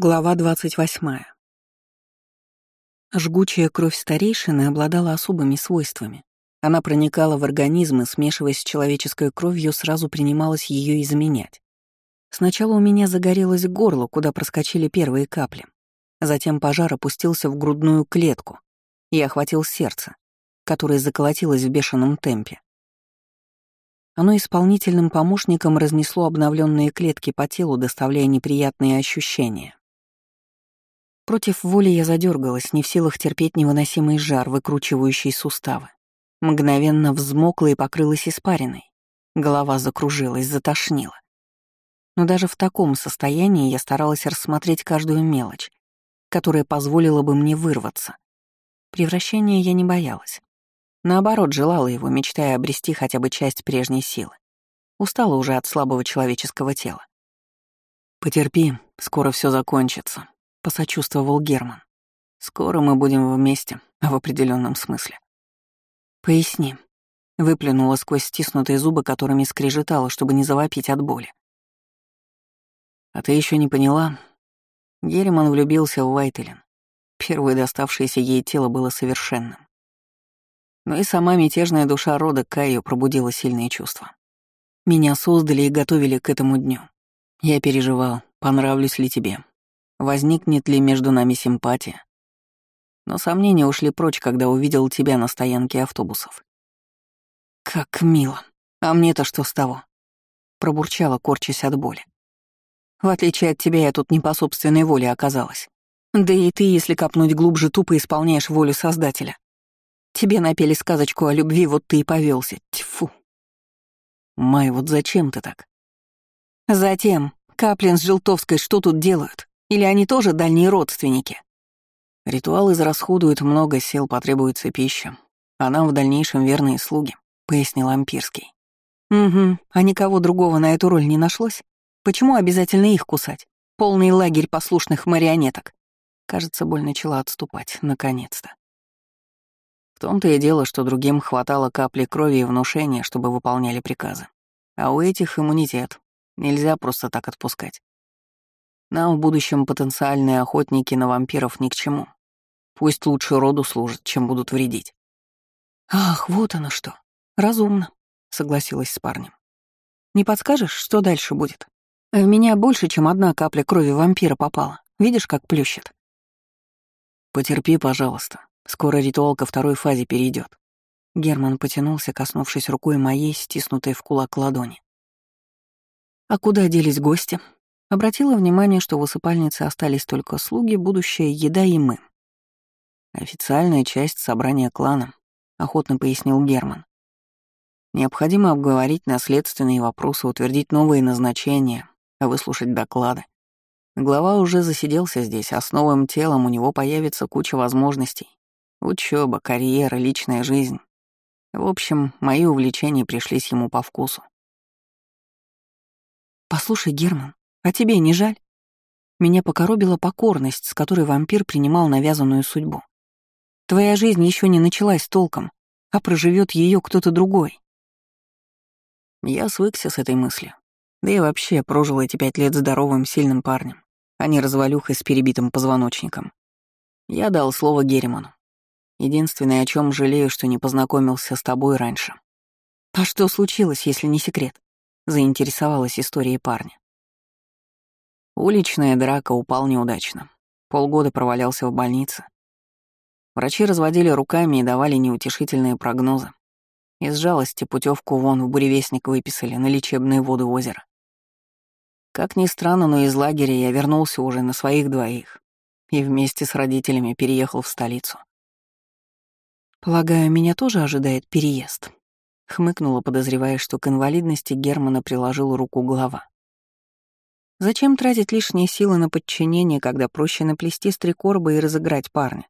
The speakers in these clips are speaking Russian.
Глава 28. Жгучая кровь старейшины обладала особыми свойствами. Она проникала в организм и, смешиваясь с человеческой кровью, сразу принималась ее изменять. Сначала у меня загорелось горло, куда проскочили первые капли. Затем пожар опустился в грудную клетку и охватил сердце, которое заколотилось в бешеном темпе. Оно исполнительным помощником разнесло обновленные клетки по телу, доставляя неприятные ощущения. Против воли я задергалась, не в силах терпеть невыносимый жар, выкручивающий суставы. Мгновенно взмокла и покрылась испариной. Голова закружилась, затошнила. Но даже в таком состоянии я старалась рассмотреть каждую мелочь, которая позволила бы мне вырваться. Превращения я не боялась. Наоборот, желала его, мечтая обрести хотя бы часть прежней силы. Устала уже от слабого человеческого тела. «Потерпи, скоро все закончится», — посочувствовал Герман. «Скоро мы будем вместе, в определенном смысле». «Поясни», — выплюнула сквозь стиснутые зубы, которыми скрежетала, чтобы не завопить от боли. «А ты еще не поняла?» Герман влюбился в Вайтелен. Первое доставшееся ей тело было совершенным. Но и сама мятежная душа рода Кайо пробудила сильные чувства. Меня создали и готовили к этому дню. Я переживал, понравлюсь ли тебе, возникнет ли между нами симпатия. Но сомнения ушли прочь, когда увидел тебя на стоянке автобусов. «Как мило. А мне-то что с того?» Пробурчала, корчась от боли. «В отличие от тебя, я тут не по собственной воле оказалась. Да и ты, если копнуть глубже, тупо исполняешь волю Создателя. Тебе напели сказочку о любви, вот ты и повелся. Тьфу!» «Май, вот зачем ты так?» «Затем. Каплин с Желтовской что тут делают? Или они тоже дальние родственники? Ритуал израсходует много сил, потребуется пища, а нам в дальнейшем верные слуги, пояснил Ампирский. Угу, а никого другого на эту роль не нашлось? Почему обязательно их кусать? Полный лагерь послушных марионеток. Кажется, боль начала отступать, наконец-то. В том-то и дело, что другим хватало капли крови и внушения, чтобы выполняли приказы. А у этих иммунитет. Нельзя просто так отпускать. Нам в будущем потенциальные охотники на вампиров ни к чему. Пусть лучше роду служат, чем будут вредить. «Ах, вот оно что. Разумно», — согласилась с парнем. «Не подскажешь, что дальше будет? В меня больше, чем одна капля крови вампира попала. Видишь, как плющит?» «Потерпи, пожалуйста. Скоро ритуал ко второй фазе перейдет. Герман потянулся, коснувшись рукой моей, стиснутой в кулак ладони. «А куда делись гости?» Обратила внимание, что в усыпальнице остались только слуги, будущая еда и мы. «Официальная часть собрания клана», — охотно пояснил Герман. «Необходимо обговорить наследственные вопросы, утвердить новые назначения, выслушать доклады. Глава уже засиделся здесь, а с новым телом у него появится куча возможностей. Учеба, карьера, личная жизнь. В общем, мои увлечения пришлись ему по вкусу. «Послушай, Герман, а тебе не жаль? Меня покоробила покорность, с которой вампир принимал навязанную судьбу. Твоя жизнь еще не началась толком, а проживет ее кто-то другой. Я свыкся с этой мыслью. Да и вообще прожил эти пять лет здоровым, сильным парнем, а не развалюхой с перебитым позвоночником. Я дал слово Герману. Единственное, о чем жалею, что не познакомился с тобой раньше. А что случилось, если не секрет? Заинтересовалась историей парня. Уличная драка упал неудачно. Полгода провалялся в больнице. Врачи разводили руками и давали неутешительные прогнозы. Из жалости путевку вон в буревестник выписали на лечебные воды озера. Как ни странно, но из лагеря я вернулся уже на своих двоих и вместе с родителями переехал в столицу. «Полагаю, меня тоже ожидает переезд», — хмыкнула, подозревая, что к инвалидности Германа приложил руку глава. Зачем тратить лишние силы на подчинение, когда проще наплести стрекорба и разыграть парня?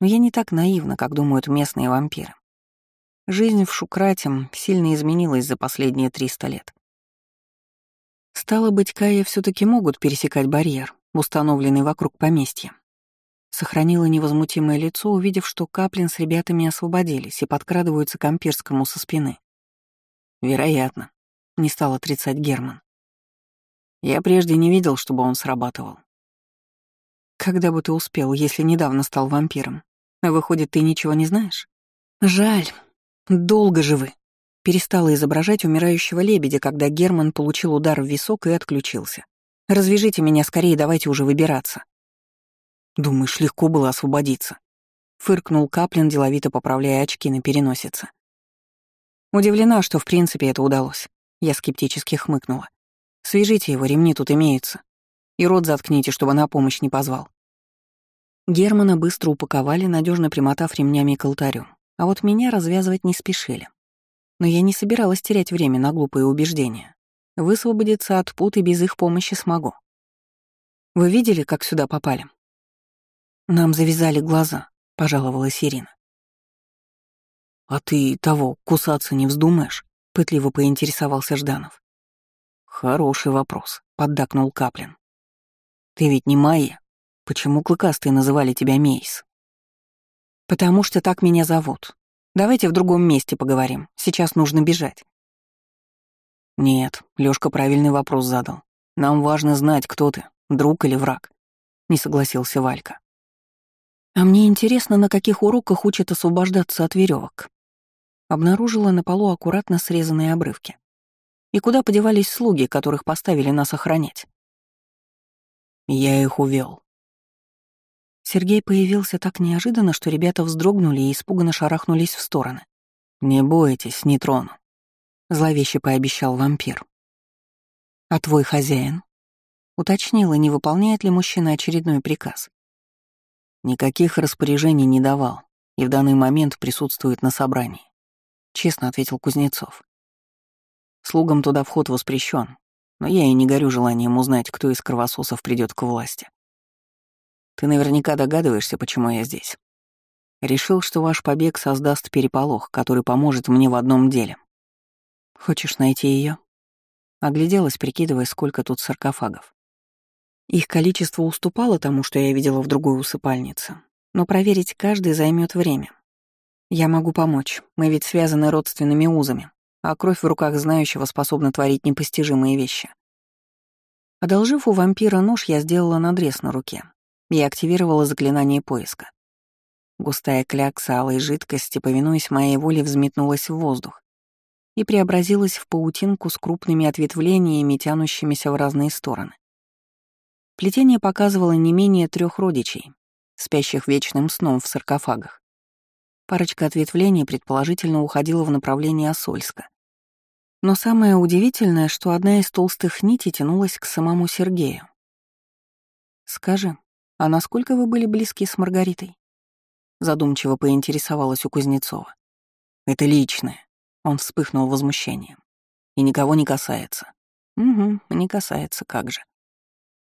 Но я не так наивна, как думают местные вампиры. Жизнь в Шукрате сильно изменилась за последние 300 лет. Стало быть, Кая все таки могут пересекать барьер, установленный вокруг поместья. Сохранила невозмутимое лицо, увидев, что Каплин с ребятами освободились и подкрадываются к Ампирскому со спины. «Вероятно», — не стал отрицать Герман. Я прежде не видел, чтобы он срабатывал. Когда бы ты успел, если недавно стал вампиром? Выходит, ты ничего не знаешь? Жаль. Долго же вы. Перестала изображать умирающего лебедя, когда Герман получил удар в висок и отключился. Развяжите меня скорее, давайте уже выбираться. Думаешь, легко было освободиться? Фыркнул Каплин, деловито поправляя очки на переносице. Удивлена, что в принципе это удалось. Я скептически хмыкнула. Свяжите его, ремни тут имеются. И рот заткните, чтобы на помощь не позвал. Германа быстро упаковали, надежно примотав ремнями к алтарю. А вот меня развязывать не спешили. Но я не собиралась терять время на глупые убеждения. Высвободиться от пут и без их помощи смогу. Вы видели, как сюда попали? Нам завязали глаза, пожаловалась Ирина. А ты того кусаться не вздумаешь? пытливо поинтересовался Жданов. Хороший вопрос, поддакнул Каплин. Ты ведь не Майя. Почему клыкастые называли тебя Мейс? Потому что так меня зовут. Давайте в другом месте поговорим. Сейчас нужно бежать. Нет, Лёшка правильный вопрос задал. Нам важно знать, кто ты, друг или враг. Не согласился Валька. А мне интересно, на каких уроках учат освобождаться от веревок. Обнаружила на полу аккуратно срезанные обрывки. И куда подевались слуги, которых поставили нас охранять? Я их увел. Сергей появился так неожиданно, что ребята вздрогнули и испуганно шарахнулись в стороны. «Не бойтесь, не трону», — зловеще пообещал вампир. «А твой хозяин?» — уточнила, не выполняет ли мужчина очередной приказ. Никаких распоряжений не давал и в данный момент присутствует на собрании. Честно ответил Кузнецов. Слугам туда вход воспрещен, но я и не горю желанием узнать, кто из кровососов придет к власти. Ты наверняка догадываешься, почему я здесь. Решил, что ваш побег создаст переполох, который поможет мне в одном деле. Хочешь найти ее? Огляделась, прикидывая, сколько тут саркофагов. Их количество уступало тому, что я видела в другой усыпальнице, но проверить каждый займет время. Я могу помочь, мы ведь связаны родственными узами, а кровь в руках знающего способна творить непостижимые вещи. Одолжив у вампира нож, я сделала надрез на руке и активировала заклинание поиска. Густая клякса алой жидкости, повинуясь моей воле, взметнулась в воздух и преобразилась в паутинку с крупными ответвлениями, тянущимися в разные стороны. Плетение показывало не менее трех родичей, спящих вечным сном в саркофагах. Парочка ответвлений предположительно уходила в направлении Осольска. Но самое удивительное, что одна из толстых нитей тянулась к самому Сергею. «Скажи, а насколько вы были близки с Маргаритой?» Задумчиво поинтересовалась у Кузнецова. «Это личное», — он вспыхнул возмущением. «И никого не касается». «Угу, не касается, как же»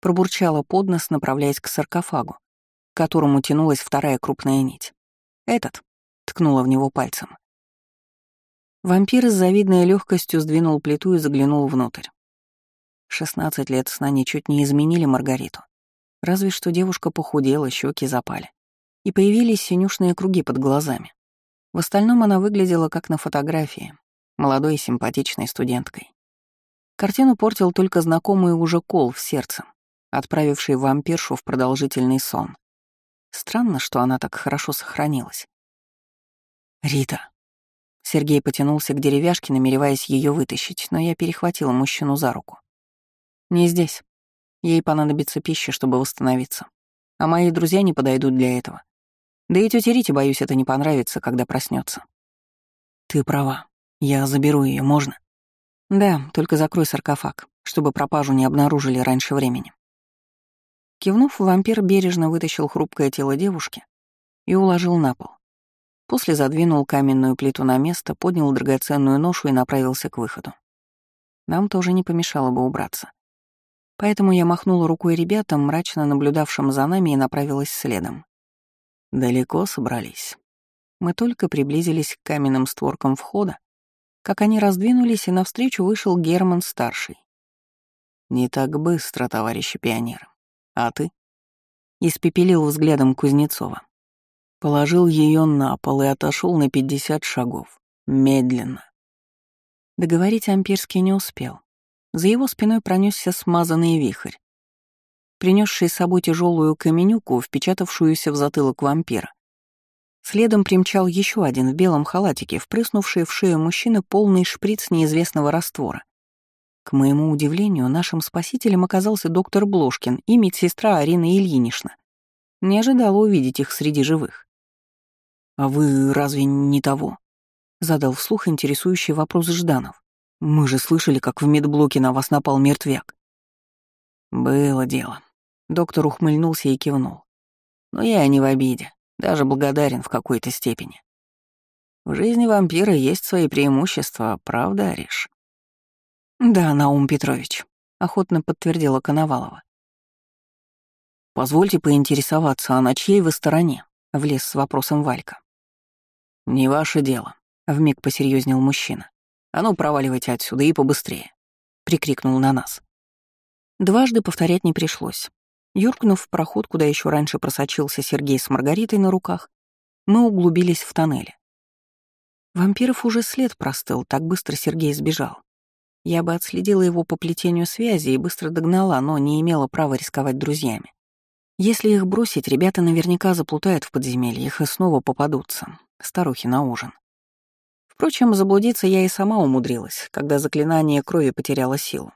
пробурчала под нос, направляясь к саркофагу, к которому тянулась вторая крупная нить. «Этот», — ткнула в него пальцем. Вампир с завидной легкостью сдвинул плиту и заглянул внутрь. Шестнадцать лет сна ничуть не изменили Маргариту. Разве что девушка похудела, щеки запали. И появились синюшные круги под глазами. В остальном она выглядела как на фотографии, молодой симпатичной студенткой. Картину портил только знакомый уже кол в сердце, отправивший вампиршу в продолжительный сон. Странно, что она так хорошо сохранилась. «Рита». Сергей потянулся к деревяшке, намереваясь ее вытащить, но я перехватила мужчину за руку. «Не здесь. Ей понадобится пища, чтобы восстановиться. А мои друзья не подойдут для этого. Да и тете Рите, боюсь, это не понравится, когда проснется. «Ты права. Я заберу ее, можно?» «Да, только закрой саркофаг, чтобы пропажу не обнаружили раньше времени». Кивнув, вампир бережно вытащил хрупкое тело девушки и уложил на пол. После задвинул каменную плиту на место, поднял драгоценную ношу и направился к выходу. Нам тоже не помешало бы убраться. Поэтому я махнула рукой ребятам, мрачно наблюдавшим за нами, и направилась следом. Далеко собрались. Мы только приблизились к каменным створкам входа, как они раздвинулись, и навстречу вышел Герман-старший. «Не так быстро, товарищи пионеры. А ты? Испепелил взглядом Кузнецова. Положил ее на пол и отошел на пятьдесят шагов. Медленно. Договорить Ампирский не успел. За его спиной пронесся смазанный вихрь. принесший с собой тяжелую каменюку, впечатавшуюся в затылок вампира. Следом примчал еще один в белом халатике, впрыснувший в шею мужчины полный шприц неизвестного раствора. К моему удивлению, нашим спасителем оказался доктор Блошкин и медсестра Арина Ильинична. Не ожидала увидеть их среди живых. «А вы разве не того?» — задал вслух интересующий вопрос Жданов. «Мы же слышали, как в медблоке на вас напал мертвяк». «Было дело». Доктор ухмыльнулся и кивнул. «Но я не в обиде, даже благодарен в какой-то степени. В жизни вампира есть свои преимущества, правда, Ариш?» «Да, Наум Петрович», — охотно подтвердила Коновалова. «Позвольте поинтересоваться, а на чьей вы стороне?» — влез с вопросом Валька. «Не ваше дело», — вмиг посерьезнел мужчина. «А ну, проваливайте отсюда и побыстрее», — прикрикнул на нас. Дважды повторять не пришлось. Юркнув в проход, куда еще раньше просочился Сергей с Маргаритой на руках, мы углубились в тоннеле. Вампиров уже след простыл, так быстро Сергей сбежал. Я бы отследила его по плетению связи и быстро догнала, но не имела права рисковать друзьями. Если их бросить, ребята наверняка заплутают в подземельях и снова попадутся. Старухи на ужин. Впрочем, заблудиться я и сама умудрилась, когда заклинание крови потеряло силу.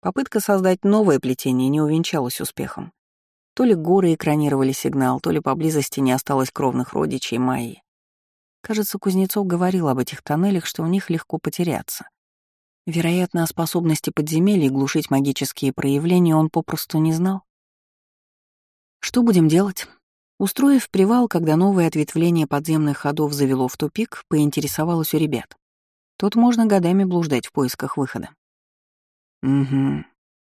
Попытка создать новое плетение не увенчалась успехом. То ли горы экранировали сигнал, то ли поблизости не осталось кровных родичей Майи. Кажется, Кузнецов говорил об этих тоннелях, что у них легко потеряться. Вероятно, о способности подземелий глушить магические проявления он попросту не знал. Что будем делать? Устроив привал, когда новое ответвление подземных ходов завело в тупик, поинтересовалась у ребят. Тут можно годами блуждать в поисках выхода. Угу.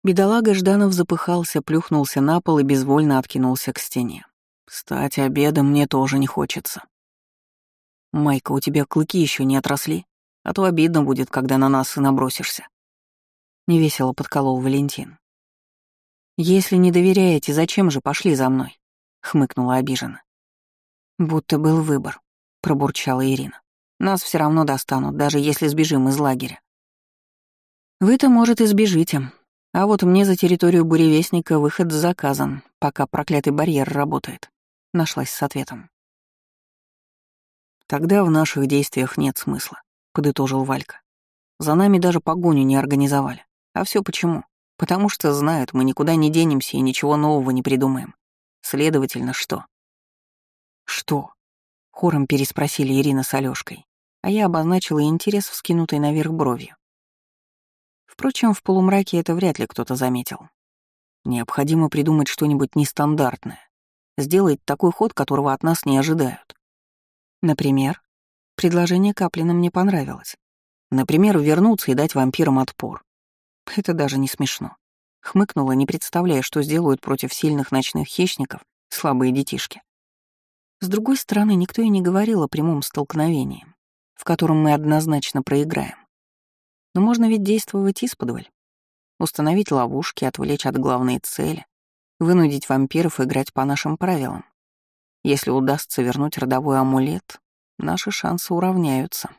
Бедолага Жданов запыхался, плюхнулся на пол и безвольно откинулся к стене. Стать обедом мне тоже не хочется. Майка, у тебя клыки еще не отросли? А то обидно будет, когда на нас и набросишься. Невесело подколол Валентин. Если не доверяете, зачем же пошли за мной? Хмыкнула обиженно. Будто был выбор, пробурчала Ирина. Нас все равно достанут, даже если сбежим из лагеря. Вы-то, может, и сбежите. А вот мне за территорию буревестника выход заказан, пока проклятый барьер работает. Нашлась с ответом. Тогда в наших действиях нет смысла. — подытожил Валька. «За нами даже погоню не организовали. А все почему? Потому что знают, мы никуда не денемся и ничего нового не придумаем. Следовательно, что?» «Что?» — хором переспросили Ирина с Алёшкой, а я обозначила интерес, вскинутый наверх бровью. Впрочем, в полумраке это вряд ли кто-то заметил. Необходимо придумать что-нибудь нестандартное, сделать такой ход, которого от нас не ожидают. Например, Предложение Каплина мне понравилось. Например, вернуться и дать вампирам отпор. Это даже не смешно. Хмыкнула, не представляя, что сделают против сильных ночных хищников слабые детишки. С другой стороны, никто и не говорил о прямом столкновении, в котором мы однозначно проиграем. Но можно ведь действовать исподволь. Установить ловушки, отвлечь от главной цели, вынудить вампиров играть по нашим правилам. Если удастся вернуть родовой амулет, наши шансы уравняются.